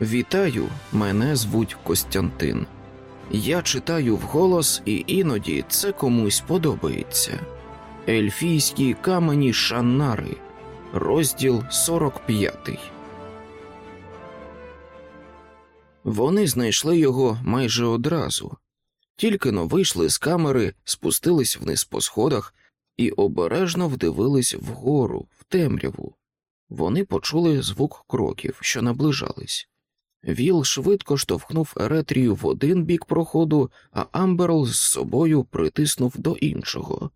Вітаю, мене звуть Костянтин. Я читаю вголос, і іноді це комусь подобається. Ельфійські камені Шаннари, розділ 45. Вони знайшли його майже одразу. Тільки но вийшли з камери, спустились вниз по сходах і обережно вдивились вгору, в темряву. Вони почули звук кроків, що наближались. Віл швидко штовхнув Еретрію в один бік проходу, а Амберл з собою притиснув до іншого.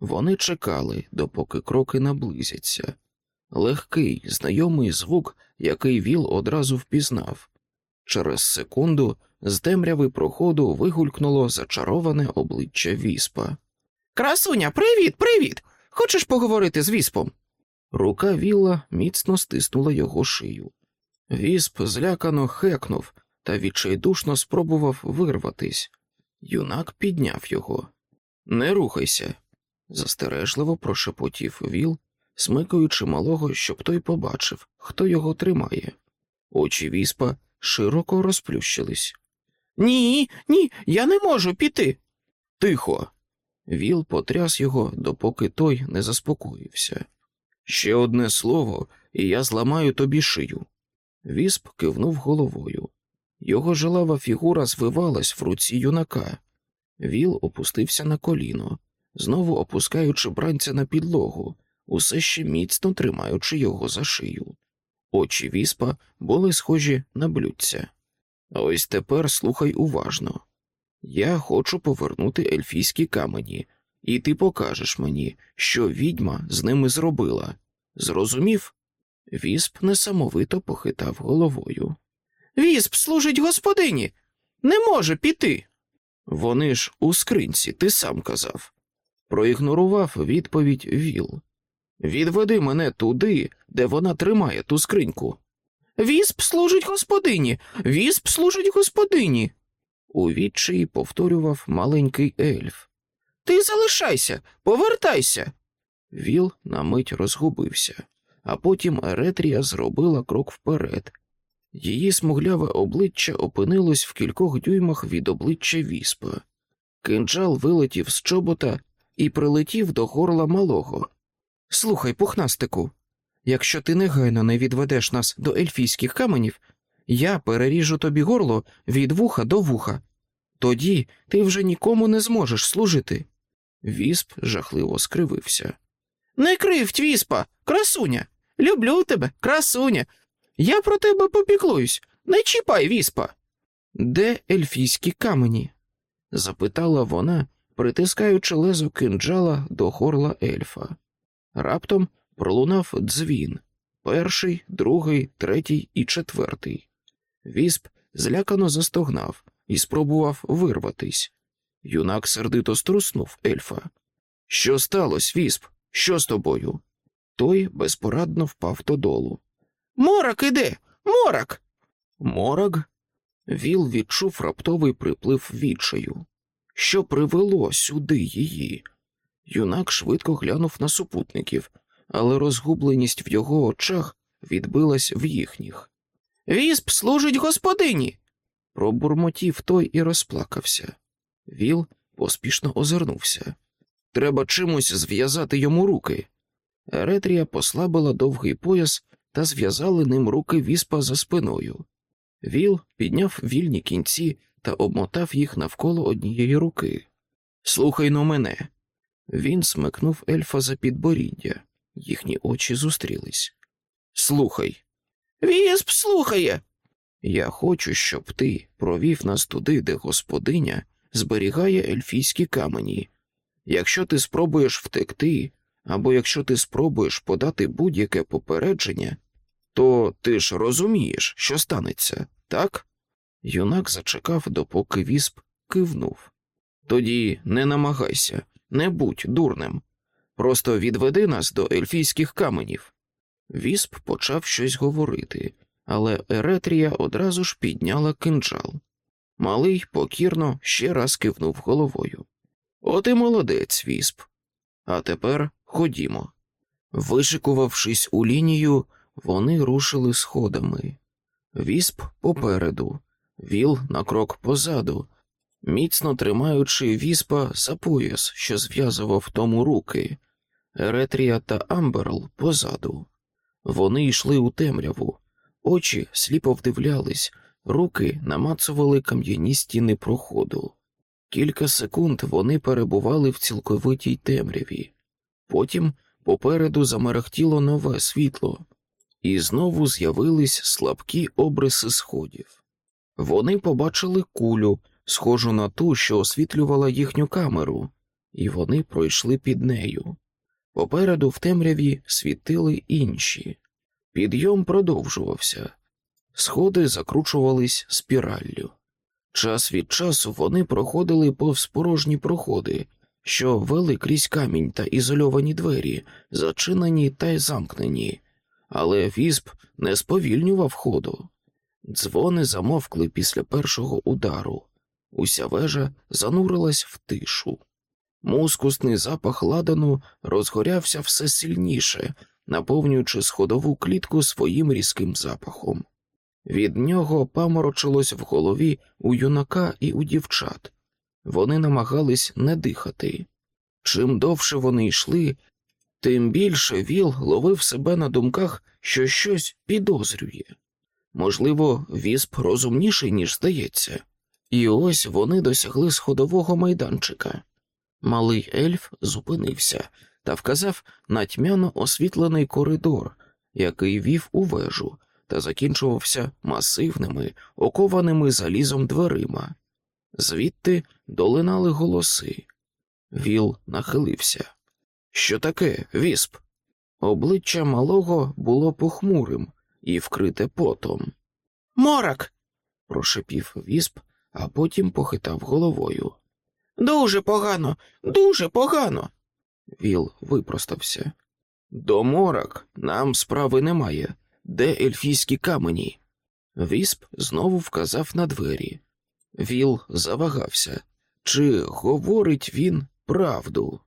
Вони чекали, допоки кроки наблизяться. Легкий, знайомий звук, який Віл одразу впізнав. Через секунду з темряви проходу вигулькнуло зачароване обличчя віспа. Красуня, привіт, привіт! Хочеш поговорити з віспом? Рука Вілла міцно стиснула його шию. Вісп злякано хекнув та відчайдушно спробував вирватись. Юнак підняв його. Не рухайся, застережливо прошепотів Віл, смикаючи малого, щоб той побачив, хто його тримає. Очі віспа широко розплющились. Ні, ні, я не можу піти. Тихо. Віл потряс його, допоки той не заспокоївся. Ще одне слово, і я зламаю тобі шию. Вісп кивнув головою. Його жилава фігура звивалась в руці юнака. Віл опустився на коліно, знову опускаючи бранця на підлогу, усе ще міцно тримаючи його за шию. Очі віспа були схожі на блюдця. А ось тепер слухай уважно. Я хочу повернути ельфійські камені, і ти покажеш мені, що відьма з ними зробила. Зрозумів? Вісп несамовито похитав головою. Вісп служить господині, не може піти. Вони ж у скринці, ти сам казав. Проігнорував відповідь Віл. Відведи мене туди, де вона тримає ту скриньку. Вісп служить господині, вісп служить господині. У відчаї повторював маленький ельф. Ти залишайся, повертайся. Віл на мить розгубився, а потім Еретрія зробила крок вперед. Її смугляве обличчя опинилось в кількох дюймах від обличчя віспа. Кинджал вилетів з чобота і прилетів до горла малого. Слухай, пухнастику, якщо ти негайно не відведеш нас до ельфійських каменів, я переріжу тобі горло від вуха до вуха. Тоді ти вже нікому не зможеш служити. Вісп жахливо скривився. Не кривдь, віспа, красуня. Люблю тебе, красуня. Я про тебе попіклуюсь. Не чіпай віспа. Де ельфійські камені? запитала вона, притискаючи лезо кинджала до горла ельфа. Раптом пролунав дзвін перший, другий, третій і четвертий. Вісп злякано застогнав і спробував вирватись. Юнак сердито струснув ельфа. Що сталося, вісп? Що з тобою? Той безпорадно впав додолу. Морак іде, морак. Морак? Віл відчув раптовий приплив відчаю. Що привело сюди її? Юнак швидко глянув на супутників, але розгубленість в його очах відбилась в їхніх. Вісп служить господині. Пробурмотів той і розплакався. Віл поспішно озирнувся. Треба чимось зв'язати йому руки. Еретрія послабила довгий пояс та зв'язали ним руки віспа за спиною. Віл підняв вільні кінці та обмотав їх навколо однієї руки. Слухай но мене. Він смикнув ельфа за підборіддя, їхні очі зустрілись. Слухай. Вісп слухає. Я хочу, щоб ти провів нас туди, де господиня зберігає ельфійські камені. Якщо ти спробуєш втекти, або якщо ти спробуєш подати будь-яке попередження, то ти ж розумієш, що станеться, так? Юнак зачекав, допоки вісп кивнув. Тоді не намагайся, не будь дурним. Просто відведи нас до ельфійських каменів. Вісп почав щось говорити, але Еретрія одразу ж підняла кинджал. Малий покірно ще раз кивнув головою. От і молодець, вісп. А тепер ходімо. Вишикувавшись у лінію, вони рушили сходами. Вісп попереду, віл на крок позаду, міцно тримаючи віспа за пояс, що зв'язував тому руки, Еретрія та Амберл позаду. Вони йшли у темряву, очі сліпо вдивлялись, руки намацували кам'яні стіни проходу. Кілька секунд вони перебували в цілковитій темряві, потім попереду замерехтіло нове світло, і знову з'явились слабкі обриси сходів. Вони побачили кулю, схожу на ту, що освітлювала їхню камеру, і вони пройшли під нею. Попереду в темряві світили інші. Підйом продовжувався, сходи закручувались спіраллю. Час від часу вони проходили повз порожні проходи, що вели крізь камінь та ізольовані двері, зачинені та й замкнені, але вісп не сповільнював ходу. Дзвони замовкли після першого удару. Уся вежа занурилась в тишу. Мускусний запах ладану розгорявся все сильніше, наповнюючи сходову клітку своїм різким запахом. Від нього паморочилось в голові у юнака і у дівчат. Вони намагались не дихати. Чим довше вони йшли, тим більше Віл ловив себе на думках, що щось підозрює. Можливо, вісп розумніший, ніж здається, і ось вони досягли сходового майданчика. Малий ельф зупинився та вказав на тьмяно освітлений коридор, який вів у вежу, та закінчувався масивними, окованими залізом дверима. Звідти долинали голоси. Віл нахилився. Що таке, вісп? Обличчя малого було похмурим і вкрите потом. Морок. прошепів вісп, а потім похитав головою. Дуже погано, дуже погано. Віл випростався. До морок нам справи немає. Де ельфійські камені? Вісп знову вказав на двері. Віл завагався. Чи говорить він правду?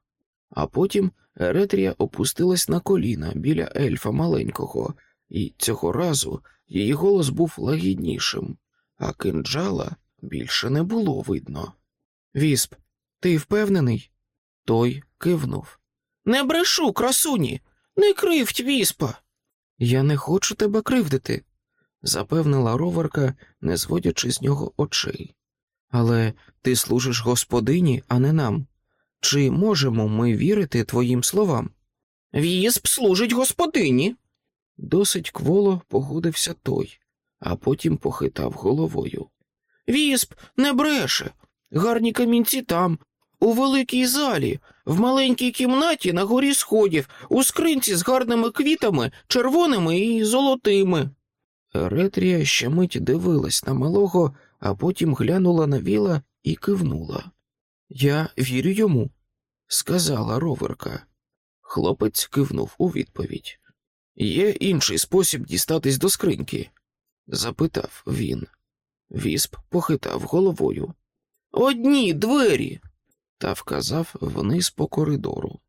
А потім Еретрія опустилась на коліна біля ельфа маленького, і цього разу її голос був лагіднішим, а кинджала більше не було видно. Вісп, ти впевнений? Той кивнув. Не брешу, красуні, не кривдь віспа. Я не хочу тебе кривдити, запевнила роварка, не зводячи з нього очей. Але ти служиш господині, а не нам. Чи можемо ми вірити твоїм словам? Вісп служить господині. Досить кволо погодився той, а потім похитав головою. Вісп не бреше. Гарні камінці там, у великій залі, в маленькій кімнаті на горі сходів, у скринці з гарними квітами, червоними і золотими. Ретрія ще мить дивилась на малого, а потім глянула на віла і кивнула. Я вірю йому, сказала роверка. Хлопець кивнув у відповідь. Є інший спосіб дістатись до скриньки? запитав він. Вісп похитав головою. Одні двері. Та вказав вниз по коридору.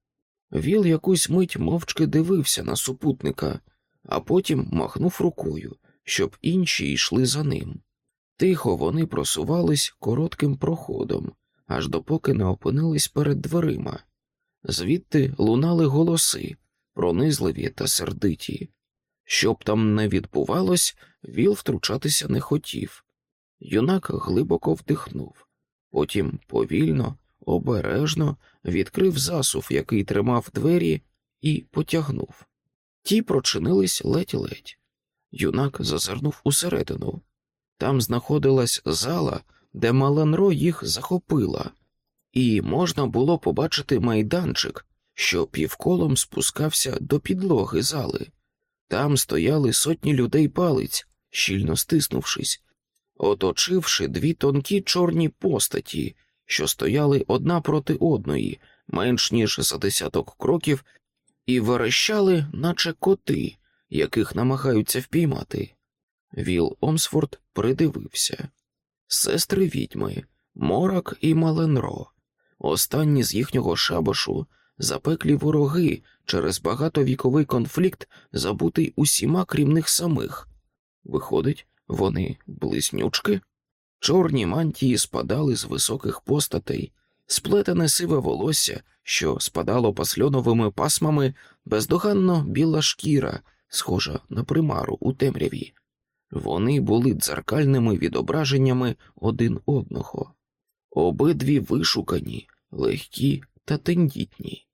Віл якусь мить мовчки дивився на супутника, а потім махнув рукою, щоб інші йшли за ним. Тихо вони просувались коротким проходом, аж допоки не опинились перед дверима. Звідти лунали голоси, пронизливі та сердиті. Щоб там не відбувалось, Віл втручатися не хотів. Юнак глибоко вдихнув, потім повільно, обережно відкрив засув, який тримав двері, і потягнув. Ті прочинились ледь-ледь. Юнак зазирнув усередину. Там знаходилась зала, де Маланро їх захопила, і можна було побачити майданчик, що півколом спускався до підлоги зали. Там стояли сотні людей палиць, щільно стиснувшись, оточивши дві тонкі чорні постаті, що стояли одна проти одної, менш ніж за десяток кроків, і верещали, наче коти, яких намагаються впіймати. Віл Омсфорд придивився сестри відьми, Морак і Маленро, останні з їхнього шабашу, запеклі вороги через багатовіковий конфлікт, забутий усіма крім них самих. Виходить, Вони близнючки? Чорні мантії спадали з високих постатей, сплетене сиве волосся, що спадало пасльоновими пасмами, бездоганно біла шкіра, схожа на примару у темряві. Вони були дзеркальними відображеннями один одного, обидві вишукані, легкі та тендітні,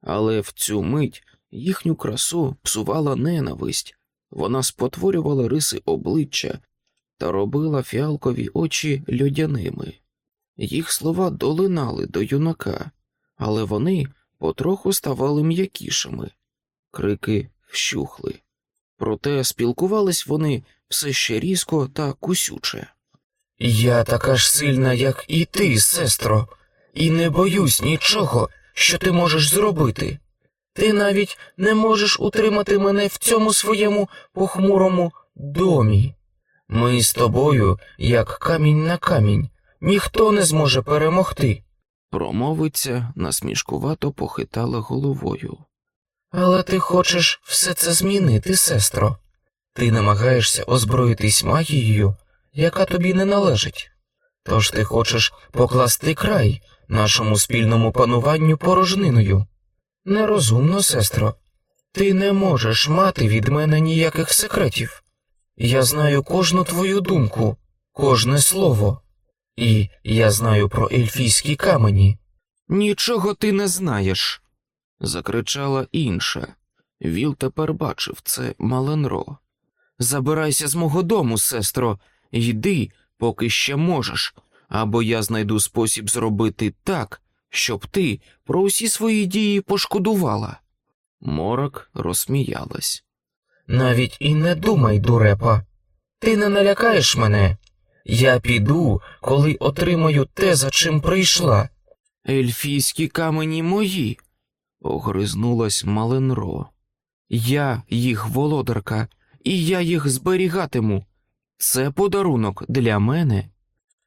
але в цю мить їхню красу псувала ненависть, вона спотворювала риси обличчя та робила фіалкові очі льодяними. Їх слова долинали до юнака, але вони потроху ставали м'якішими, крики вщухли. Проте спілкувались вони все ще різко та кусюче. Я така ж сильна, як і ти, сестро, і не боюсь нічого, що ти можеш зробити. Ти навіть не можеш утримати мене в цьому своєму похмурому домі. Ми з тобою, як камінь на камінь, ніхто не зможе перемогти. Промовиця насмішкувато похитала головою. Але ти хочеш все це змінити, сестро. Ти намагаєшся озброїтись магією, яка тобі не належить. Тож ти хочеш покласти край нашому спільному пануванню порожниною. Нерозумно, сестро, ти не можеш мати від мене ніяких секретів. Я знаю кожну твою думку, кожне слово, і я знаю про ельфійські камені. Нічого ти не знаєш. Закричала інша. Віл тепер бачив це Маленро. Забирайся з мого дому, сестро, йди, поки ще можеш, або я знайду спосіб зробити так, щоб ти про усі свої дії пошкодувала. Морок розсміялась. Навіть і не думай, дурепа. Ти не налякаєш мене. Я піду, коли отримаю те, за чим прийшла. Ельфійські камені мої, огризнулась Маленро. Я їх володарка, і я їх зберігатиму. Це подарунок для мене.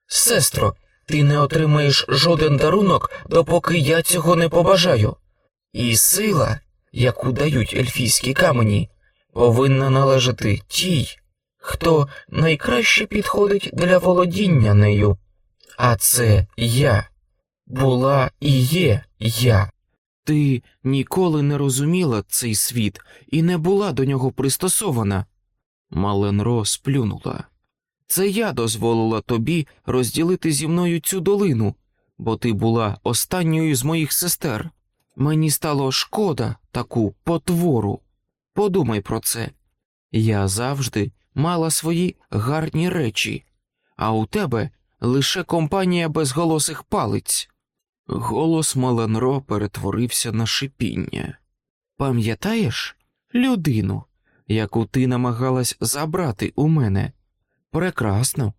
Сестро, ти не отримаєш жоден дарунок, допоки я цього не побажаю. І сила, яку дають ельфійські камені, повинна належати тій, хто найкраще підходить для володіння нею. А це я. Була і є я. Ти ніколи не розуміла цей світ і не була до нього пристосована. Маленро сплюнула. Це я дозволила тобі розділити зі мною цю долину, бо ти була останньою з моїх сестер. Мені стало шкода таку потвору. Подумай про це. Я завжди мала свої гарні речі, а у тебе лише компанія безголосих палиць. Голос Маленро перетворився на шипіння. Пам'ятаєш людину, яку ти намагалась забрати у мене? Прекрасно,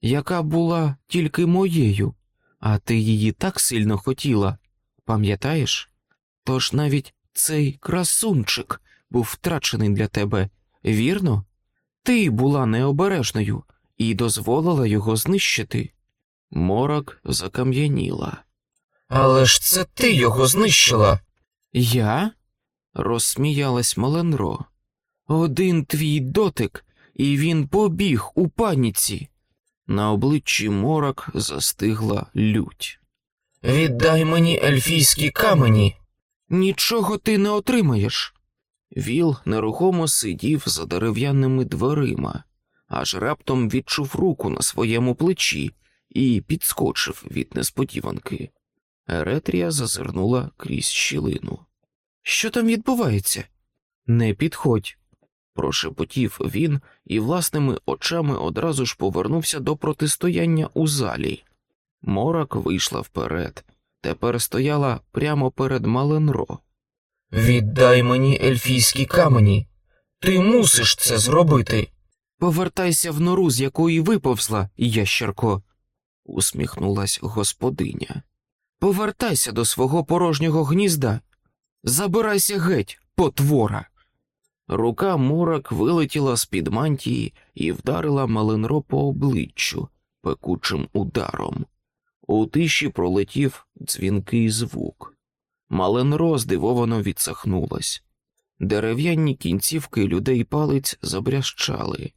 яка була тільки моєю, а ти її так сильно хотіла, пам'ятаєш? Тож навіть цей красунчик був втрачений для тебе, вірно? Ти була необережною і дозволила його знищити. Морок закам'яніла. Але ж це ти його знищила. Я? розсміялась Маленро. Один твій дотик, і він побіг у паніці. На обличчі морок застигла лють. Віддай мені ельфійські камені. Нічого ти не отримаєш. Віл нерухомо сидів за дерев'яними дверима, аж раптом відчув руку на своєму плечі і підскочив від несподіванки. Еретрія зазирнула крізь щілину. Що там відбувається? Не підходь, прошепотів він і власними очами одразу ж повернувся до протистояння у залі. Морак вийшла вперед, тепер стояла прямо перед Маленро. Віддай мені ельфійські камені. Ти мусиш це зробити. Повертайся в нору, з якої виповзла, ящерко, усміхнулась господиня. Повертайся до свого порожнього гнізда. Забирайся геть, потвора. Рука морок вилетіла з під мантії і вдарила Маленро по обличчю пекучим ударом. У тиші пролетів дзвінкий звук. Маленро здивовано відсахнулась. Дерев'яні кінцівки людей палець забрящали.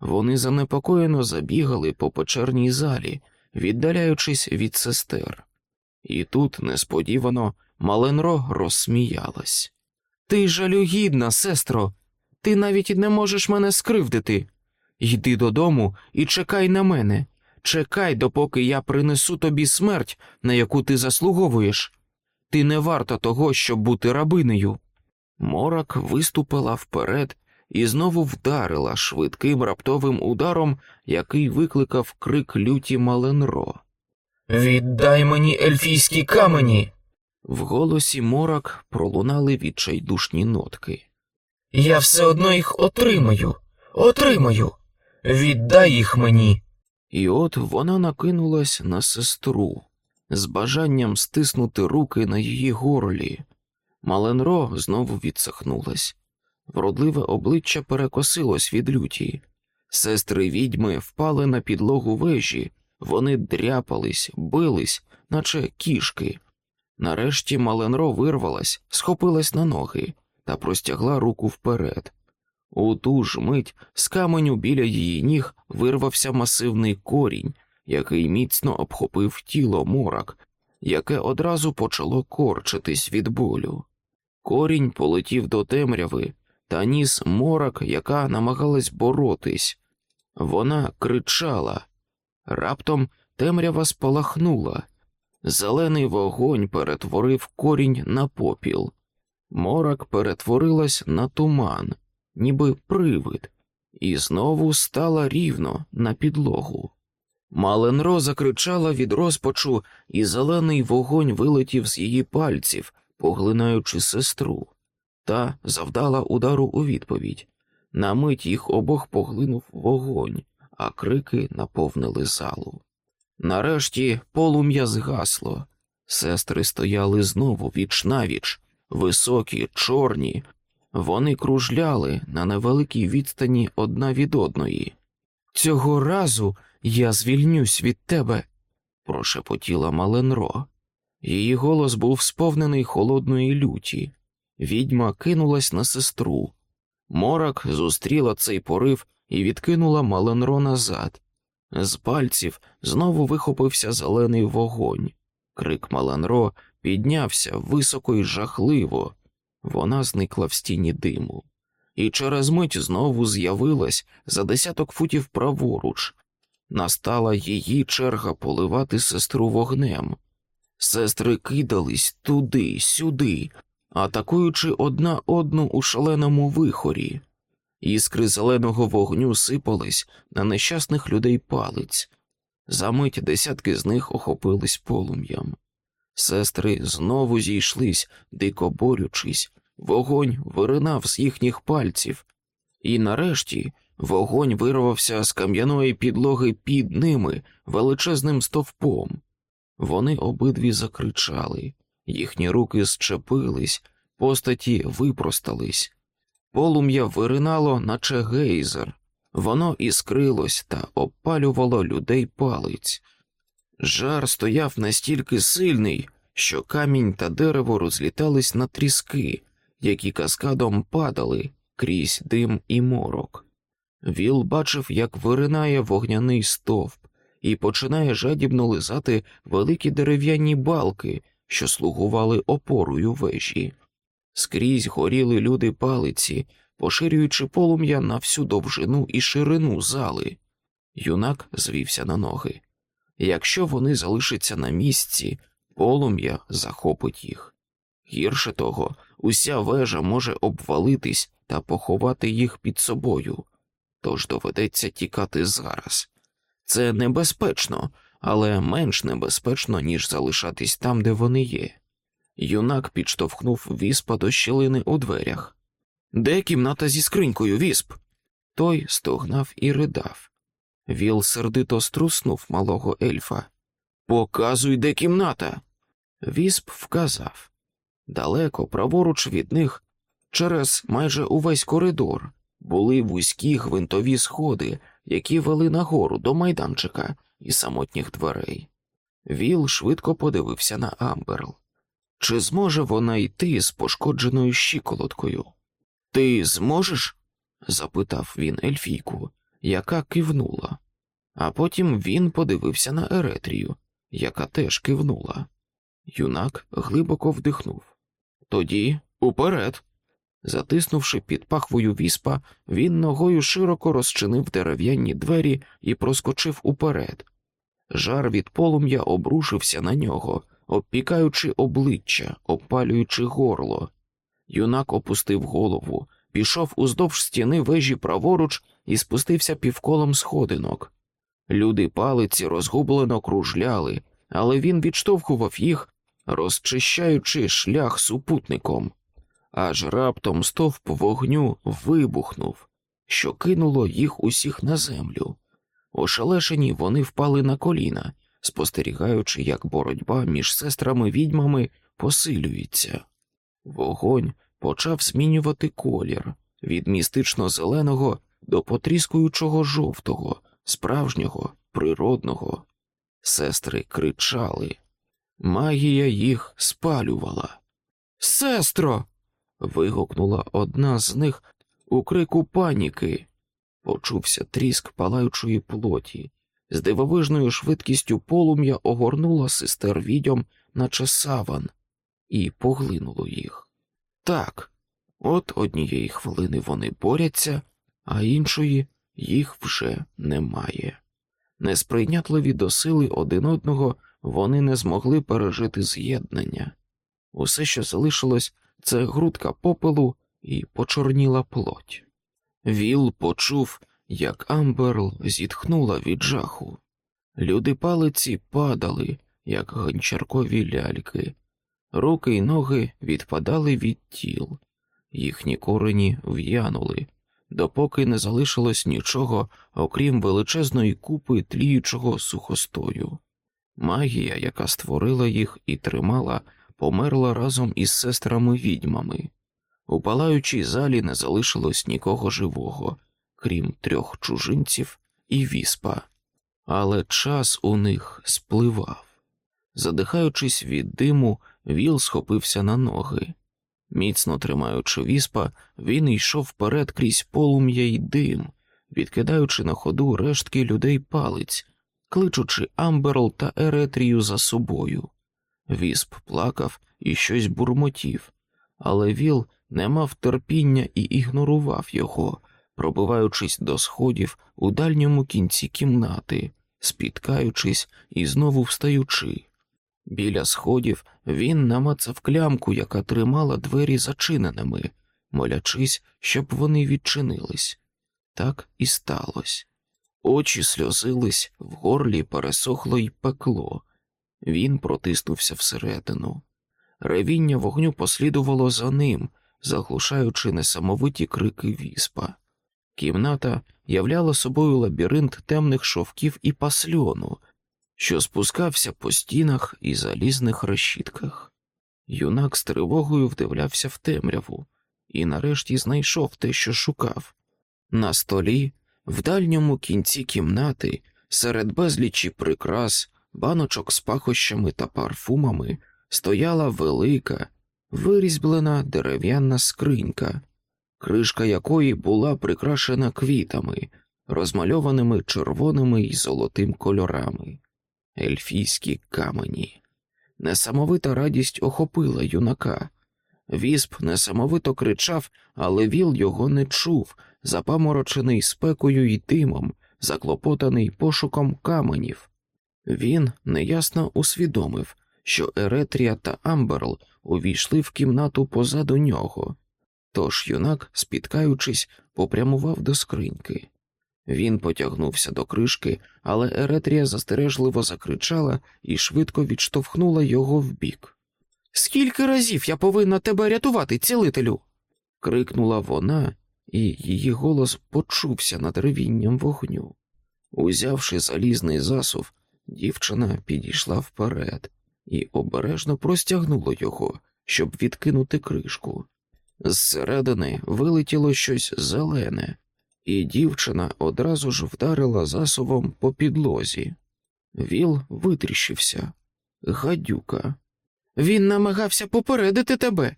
Вони занепокоєно забігали по печерній залі, віддаляючись від сестер. І тут несподівано Маленро розсміялась. Ти жалюгідна, сестро, ти навіть не можеш мене скривдити. Йди додому і чекай на мене. Чекай, допоки я принесу тобі смерть, на яку ти заслуговуєш. Ти не варта того, щоб бути рабинею. Морак виступила вперед і знову вдарила швидким раптовим ударом, який викликав крик люті Маленро. Віддай мені ельфійські камені. В голосі морак пролунали відчайдушні нотки. Я все одно їх отримаю, отримаю. Віддай їх мені. І от вона накинулась на сестру з бажанням стиснути руки на її горлі. Маленро знову відсахнулась. Вродливе обличчя перекосилось від люті. Сестри відьми впали на підлогу вежі, вони дряпались, бились, наче кішки. Нарешті Маленро вирвалась, схопилась на ноги та простягла руку вперед. У ту ж мить з каменю біля її ніг вирвався масивний корінь, який міцно обхопив тіло морак, яке одразу почало корчитись від болю. Корінь полетів до темряви та ніс морак, яка намагалась боротись. Вона кричала. Раптом темрява спалахнула. Зелений вогонь перетворив корінь на попіл. Морак перетворилась на туман, ніби привид, і знову стала рівно на підлогу. Маленро закричала від розпачу, і зелений вогонь вилетів з її пальців, поглинаючи сестру, та завдала удару у відповідь. На мить їх обох поглинув вогонь, а крики наповнили залу. Нарешті полум'я згасло. Сестри стояли знову віч навіч, високі, чорні. Вони кружляли на невеликій відстані одна від одної. Цього разу я звільнюсь від тебе, прошепотіла Маленро. Її голос був сповнений холодної люті. Відьма кинулась на сестру. Морак зустріла цей порив і відкинула Маленро назад. З пальців знову вихопився зелений вогонь. Крик Маленро піднявся високо і жахливо. Вона зникла в стіні диму, і через мить знову з'явилась за десяток футів праворуч. Настала її черга поливати сестру вогнем. Сестри кидались туди, сюди, атакуючи одна одну у шаленому вихорі. Іскри зеленого вогню сипались на нещасних людей палець. Замить десятки з них охопились полум'ям. Сестри знову зійшлись, дико борючись, вогонь виринав з їхніх пальців, і нарешті вогонь вирвався з кам'яної підлоги під ними величезним стовпом. Вони обидві закричали, їхні руки зчепились, постаті випростались. Полум'я виринало, наче гейзер, воно іскрилось та обпалювало людей палиць. Жар стояв настільки сильний, що камінь та дерево розлітались на тріски, які каскадом падали крізь дим і морок. Віл бачив, як виринає вогняний стовп, і починає жадібно лизати великі дерев'яні балки, що слугували опорою вежі. Скрізь горіли люди палиці, поширюючи полум'я на всю довжину і ширину зали. Юнак звівся на ноги. Якщо вони залишаться на місці, полум'я захопить їх. Гірше того, уся вежа може обвалитись та поховати їх під собою, тож доведеться тікати зараз. Це небезпечно, але менш небезпечно, ніж залишатись там, де вони є. Юнак підштовхнув віспа до щілини у дверях. Де кімната зі скринькою, вісп? Той стогнав і ридав. Віл сердито струснув малого ельфа. Показуй, де кімната. Вісп вказав. Далеко, праворуч від них, через майже увесь коридор, були вузькі гвинтові сходи, які вели нагору до майданчика і самотніх дверей. Віл швидко подивився на Амберл. Чи зможе вона йти з пошкодженою щиколоткою? Ти зможеш? запитав він Ельфійку, яка кивнула, а потім він подивився на Еретрію, яка теж кивнула. Юнак глибоко вдихнув. Тоді уперед. Затиснувши під пахвою віспа, він ногою широко розчинив дерев'яні двері і проскочив уперед. Жар від полум'я обрушився на нього, обпікаючи обличчя, опалюючи горло. Юнак опустив голову, пішов уздовж стіни вежі праворуч і спустився півколом сходинок. Люди палиці розгублено кружляли, але він відштовхував їх, розчищаючи шлях супутником. Аж раптом стовп вогню вибухнув, що кинуло їх усіх на землю. Ошелешені вони впали на коліна, спостерігаючи, як боротьба між сестрами відьмами посилюється. Вогонь почав змінювати колір від містично зеленого до потріскуючого жовтого, справжнього, природного. Сестри кричали. Магія їх спалювала. Сестро. вигукнула одна з них у крику паніки. Почувся тріск палаючої плоті. З дивовижною швидкістю полум'я огорнуло сестер відьом, наче саван, і поглинуло їх. Так, от однієї хвилини вони борються, а іншої їх вже немає. Несприйнятливі до сили один одного вони не змогли пережити з'єднання. Усе, що залишилось, це грудка попелу і почорніла плоть. Віл почув, як Амберл зітхнула від жаху. Люди палиці падали, як ганчіркові ляльки, руки й ноги відпадали від тіл, їхні корені в'янули, допоки не залишилось нічого, окрім величезної купи тліючого сухостою. Магія, яка створила їх і тримала, померла разом із сестрами відьмами. У палаючій залі не залишилось нікого живого, крім трьох чужинців і віспа, але час у них спливав. Задихаючись від диму, Віл схопився на ноги. Міцно тримаючи віспа, він йшов вперед крізь полум'я й дим, відкидаючи на ходу рештки людей палиць, кличучи Амберл та Еретрію за собою. Вісп плакав і щось бурмотів, але Віл не мав терпіння і ігнорував його, пробиваючись до сходів у дальньому кінці кімнати, спіткаючись і знову встаючи. Біля сходів він намацав клямку, яка тримала двері зачиненими, молячись, щоб вони відчинились. Так і сталося. Очі сльозились, в горлі пересохло й пекло. Він протиснувся всередину. Ревіння вогню послідувало за ним, заглушаючи несамовиті крики віспа. Кімната являла собою лабіринт темних шовків і пасльону, що спускався по стінах і залізних решітках. Юнак з тривогою вдивлявся в темряву і нарешті знайшов те, що шукав. На столі, в дальньому кінці кімнати, серед безлічі прикрас, баночок з пахощами та парфумами, стояла велика, вирізблена дерев'яна скринька, кришка якої була прикрашена квітами, розмальованими червоними й золотим кольорами ельфійські камені. Несамовита радість охопила юнака. Вісп несамовито кричав, але віл його не чув, запаморочений спекою й димом, заклопотаний пошуком каменів. Він неясно усвідомив, що Еретрія та Амберл увійшли в кімнату позаду нього, тож юнак, спіткаючись, попрямував до скриньки. Він потягнувся до кришки, але Еретрія застережливо закричала і швидко відштовхнула його вбік. Скільки разів я повинна тебе рятувати, цілителю? крикнула вона, і її голос почувся над ревінням вогню. Узявши залізний засув, дівчина підійшла вперед і обережно простягнула його, щоб відкинути кришку. Зсередини вилетіло щось зелене, і дівчина одразу ж вдарила засувом по підлозі. Віл витріщився. Гадюка. Він намагався попередити тебе.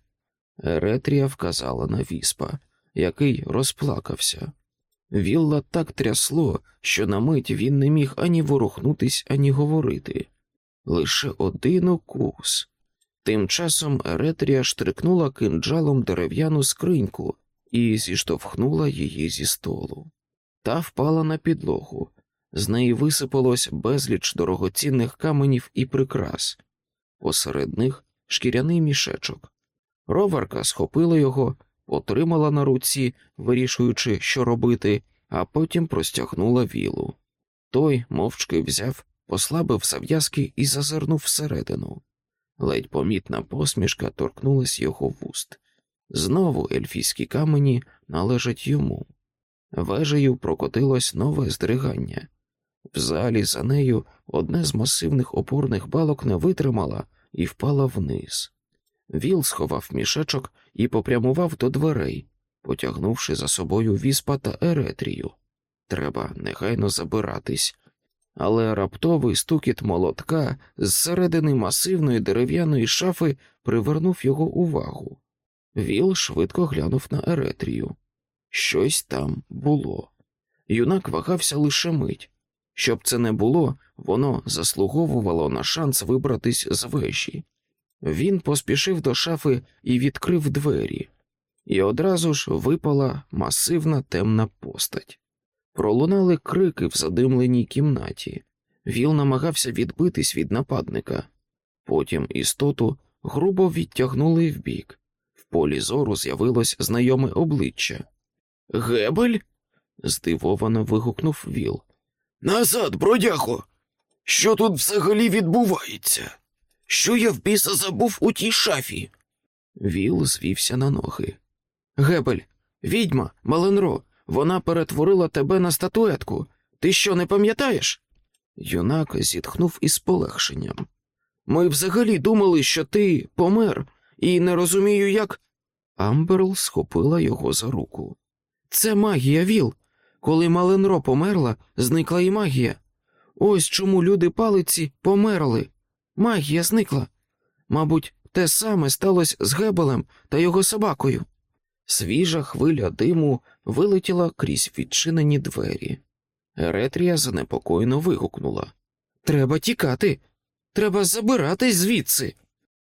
Еретрія вказала на віспа, який розплакався. Вілла так трясло, що на мить він не міг ані ворухнутись, ані говорити. Лише один укус. Тим часом Еретрія штрикнула кинджалом дерев'яну скриньку і зіштовхнула її зі столу. Та впала на підлогу. З неї висипалось безліч дорогоцінних каменів і прикрас, посеред них шкіряний мішечок. Роварка схопила його, потримала на руці, вирішуючи, що робити, а потім простягнула вілу. Той мовчки взяв, послабив зав'язки і зазирнув всередину. Ледь помітна посмішка торкнулась його вуст. Знову ельфійські камені належать йому. Вежею прокотилось нове здригання. В залі за нею одне з масивних опорних балок не витримала і впала вниз. Віл сховав мішечок і попрямував до дверей, потягнувши за собою віспа та еретрію. Треба негайно забиратись. Але раптовий стукіт молотка з середини масивної дерев'яної шафи привернув його увагу. Віл швидко глянув на еретрію. Щось там було. Юнак вагався лише мить. Щоб це не було, воно заслуговувало на шанс вибратись з вежі. Він поспішив до шафи і відкрив двері, і одразу ж випала масивна темна постать. Пролунали крики в задимленій кімнаті. Віл намагався відбитись від нападника. Потім істоту грубо відтягнули вбік. В полі зору з'явилось знайоме обличчя. Гебель? здивовано вигукнув Віл. Назад, бродяго! Що тут взагалі відбувається? Що я в біса забув у тій шафі? Віл звівся на ноги. Гебель, відьма, Маленро, вона перетворила тебе на статуетку. Ти що, не пам'ятаєш? Юнак зітхнув із полегшенням. Ми взагалі думали, що ти помер, і не розумію, як. Амберл схопила його за руку. Це магія, Віл. Коли Маленро померла, зникла і магія. Ось чому люди палиці померли. Магія зникла. Мабуть, те саме сталося з Гебелем та його собакою. Свіжа хвиля диму вилетіла крізь відчинені двері. Еретрія занепокоєно вигукнула Треба тікати, треба забиратись звідси.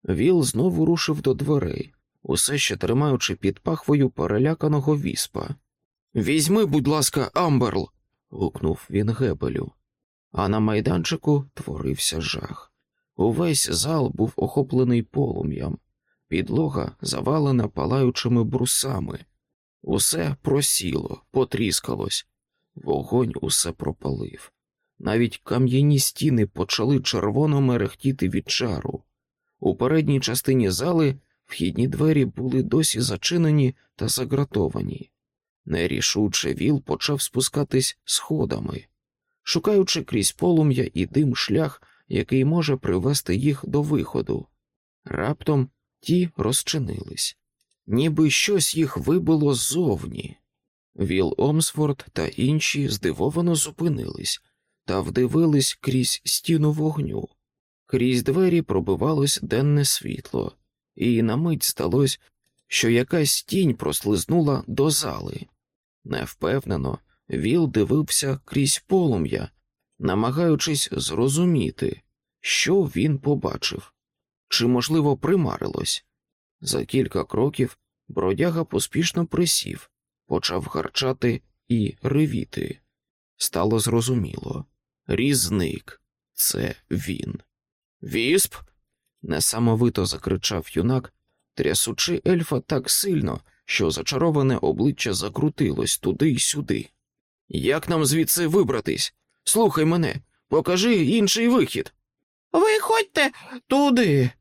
Віл знову рушив до дверей, усе ще тримаючи під пахвою переляканого віспа. Візьми, будь ласка, Амберл. гукнув він гебелю. А на майданчику творився жах. Увесь зал був охоплений полум'ям, підлога завалена палаючими брусами. Усе просіло, потріскалось, вогонь усе пропалив. Навіть кам'яні стіни почали червоно мерехтіти від чару. У передній частині зали вхідні двері були досі зачинені та загратовані. Нерішуче віл почав спускатись сходами, шукаючи крізь полум'я і дим шлях, який може привести їх до виходу. Раптом ті розчинились, ніби щось їх вибило ззовні. Віл Омсфорд та інші здивовано зупинились та вдивились крізь стіну вогню. Крізь двері пробивалось денне світло, і на мить сталося, що якась тінь прослизнула до зали. Невпевнено, Віл дивився крізь полум'я, намагаючись зрозуміти, що він побачив, чи, можливо, примарилось. За кілька кроків бродяга поспішно присів, почав гарчати і ревіти. Стало зрозуміло різник це він. Вісп. несамовито закричав юнак, трясучи ельфа так сильно, що зачароване обличчя закрутилось туди й сюди. Як нам звідси вибратись? Слухай мене, покажи інший вихід. Виходьте туди.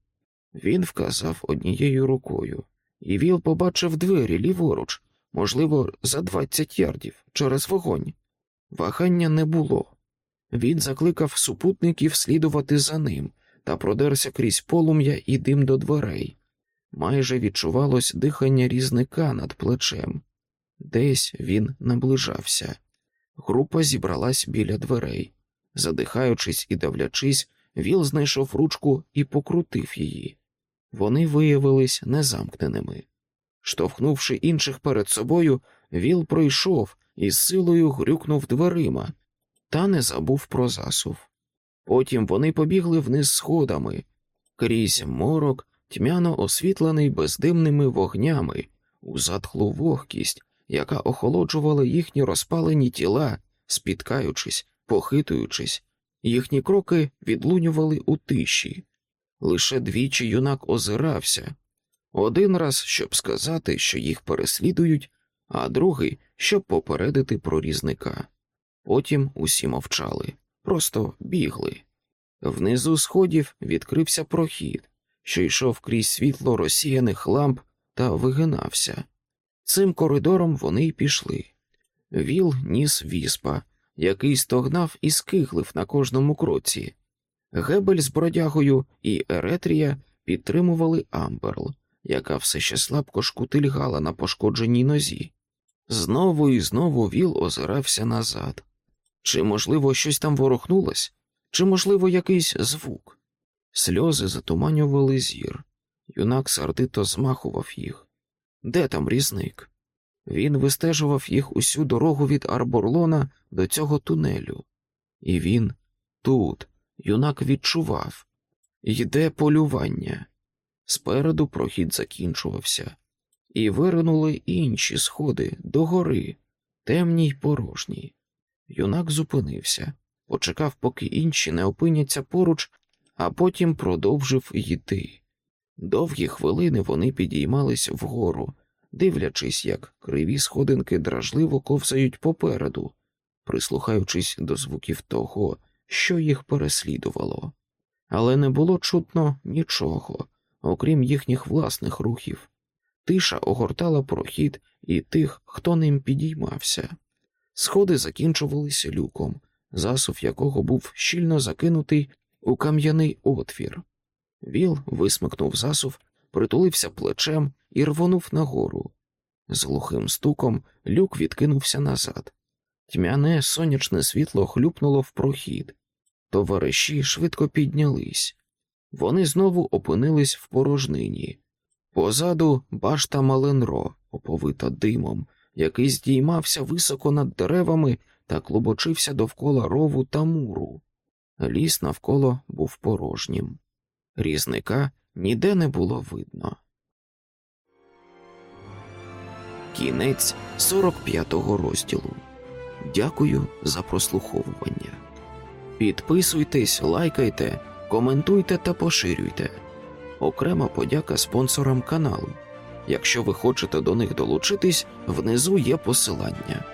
Він вказав однією рукою, і Віл побачив двері ліворуч, можливо, за двадцять ярдів через вогонь. Вагання не було. Він закликав супутників слідувати за ним та продерся крізь полум'я і дим до дверей. Майже відчувалось дихання різника над плечем. Десь він наближався. Група зібралась біля дверей. Задихаючись і давлячись, Віл знайшов ручку і покрутив її. Вони виявились незамкненими. Штовхнувши інших перед собою, Віл пройшов і з силою грюкнув дверима, та не забув про засув. Потім вони побігли вниз сходами, крізь морок, тьмяно освітлений бездимними вогнями, у затхлу вогкість, яка охолоджувала їхні розпалені тіла, спіткаючись, похитуючись, їхні кроки відлунювали у тиші. Лише двічі юнак озирався один раз, щоб сказати, що їх переслідують, а другий, щоб попередити про різника. Потім усі мовчали, просто бігли. Внизу сходів відкрився прохід, що йшов крізь світло розсіяних ламп та вигинався. Цим коридором вони й пішли. Віл ніс віспа, який стогнав і скиглив на кожному кроці. Гебель з бродягою і Еретрія підтримували Амберл, яка все ще слабко шкутильгала на пошкодженій нозі. Знову і знову Віл озирався назад. Чи, можливо, щось там ворухнулось, чи, можливо, якийсь звук. Сльози затуманювали зір. Юнак сердито змахував їх. Де там різник? Він вистежував їх усю дорогу від Арборлона до цього тунелю. І він тут, юнак відчував йде полювання. Спереду прохід закінчувався, і виринули інші сходи догори, темні й порожні. Юнак зупинився, почекав, поки інші не опиняться поруч, а потім продовжив йти. Довгі хвилини вони підіймались вгору, дивлячись, як криві сходинки дражливо ковзають попереду, прислухаючись до звуків того, що їх переслідувало. Але не було чутно нічого, окрім їхніх власних рухів. Тиша огортала прохід і тих, хто ним підіймався. Сходи закінчувалися люком, засув якого був щільно закинутий у кам'яний отвір. Віл висмикнув засув, притулився плечем і рвонув нагору. З глухим стуком люк відкинувся назад. Тьмяне сонячне світло хлюпнуло в прохід. Товариші швидко піднялись. Вони знову опинились в порожнині. Позаду башта Маленро, оповита димом, який здіймався високо над деревами та клубочився довкола рову та муру. Ліс навколо був порожнім. Різника ніде не було видно. Кінець 45-го розділу. Дякую за прослуховування. Підписуйтесь, лайкайте, коментуйте та поширюйте. Окрема подяка спонсорам каналу. Якщо ви хочете до них долучитись, внизу є посилання.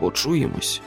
Почуємось.